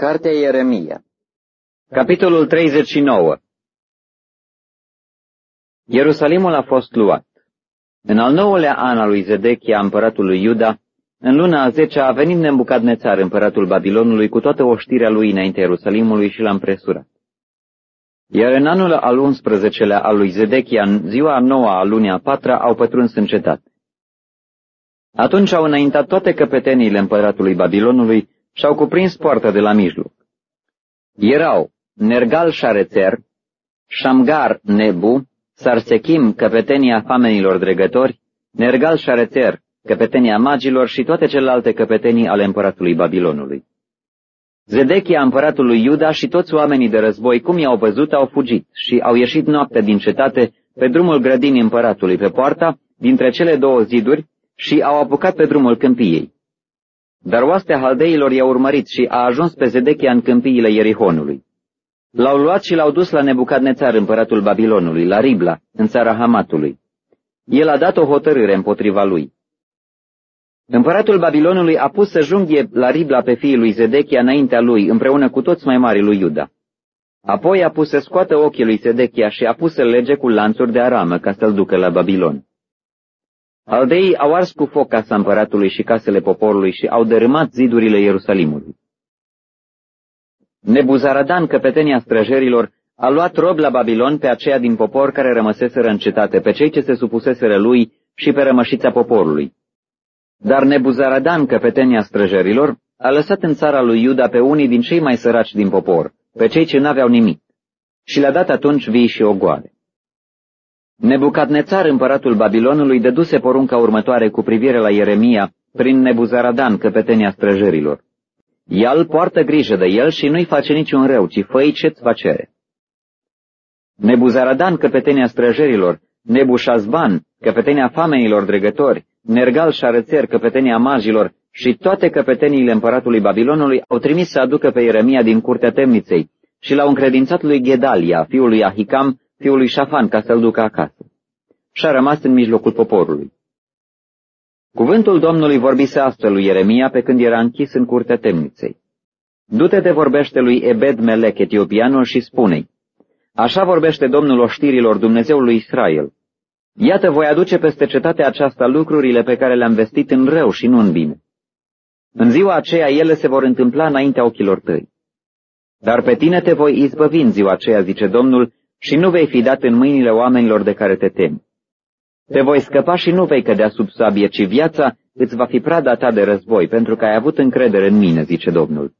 Cartea Ieremia Capitolul 39 Ierusalimul a fost luat. În al nouălea an al lui Zedechia, împăratul lui Iuda, în luna a zecea a venit Nebucadnețar, împăratul Babilonului, cu toată oștirea lui înaintea Ierusalimului și l-a împresurat. Iar în anul al 11-lea al lui Zedechia, în ziua a noua a lunii a patra, au pătruns în cetate. Atunci au înaintat toate căpeteniile împăratului Babilonului și au cuprins poarta de la mijloc. Erau Nergal Șarețer, Shamgar Nebu, Sarsechim, căpetenia famenilor dregători, Nergal Șarețer, căpetenia magilor și toate celelalte căpetenii ale împăratului Babilonului. Zedechia, împăratul lui Iuda și toți oamenii de război, cum i-au văzut, au fugit și au ieșit noaptea din cetate pe drumul grădinii împăratului, pe poarta, dintre cele două ziduri, și au apucat pe drumul câmpiei. Dar oastea haldeilor i-a urmărit și a ajuns pe Zedechia în câmpiile Ierihonului. L-au luat și l-au dus la Nebucadnețar, împăratul Babilonului, la Ribla, în țara Hamatului. El a dat o hotărâre împotriva lui. Împăratul Babilonului a pus să junghie la Ribla pe fiul lui Zedechia înaintea lui, împreună cu toți mai mari lui Iuda. Apoi a pus să scoată ochii lui Zedechia și a pus să lege cu lanțuri de aramă ca să-l ducă la Babilon. Aldeii au ars cu foc casa împăratului și casele poporului și au dărâmat zidurile Ierusalimului. Nebuzaradan, căpetenia străjerilor, a luat rob la Babilon pe aceia din popor care rămăseseră în cetate, pe cei ce se supuseseră lui și pe rămășița poporului. Dar Nebuzaradan, căpetenia străjerilor, a lăsat în țara lui Iuda pe unii din cei mai săraci din popor, pe cei ce n-aveau nimic, și le-a dat atunci vii și ogoare. Nebucadnețar, împăratul Babilonului, dăduse porunca următoare cu privire la Ieremia prin Nebuzaradan, căpetenia străjerilor. El poartă grijă de el și nu-i face niciun rău, ci fă ce-ți va cere. Nebuzaradan, căpetenia străjerilor, Nebușazban, căpetenia famenilor dregători, Nergal și Șarățer, căpetenia magilor și toate căpeteniile împăratului Babilonului au trimis să aducă pe Ieremia din curtea temniței și l-au încredințat lui Gedalia, fiul lui Ahicam, fiul lui Șafan, ca să-l ducă acasă. Și a rămas în mijlocul poporului. Cuvântul Domnului vorbise astfel lui Ieremia pe când era închis în curtea temniței. Du-te de vorbește lui Ebed Melech, etiopianul, și spune-i, Așa vorbește Domnul oștirilor Dumnezeului Israel. Iată, voi aduce peste cetatea aceasta lucrurile pe care le-am vestit în rău și nu în bine. În ziua aceea ele se vor întâmpla înaintea ochilor tăi. Dar pe tine te voi izbăvi în ziua aceea, zice Domnul, și nu vei fi dat în mâinile oamenilor de care te temi. Te voi scăpa și nu vei cădea sub sabie, ci viața îți va fi prada ta de război, pentru că ai avut încredere în mine, zice Domnul.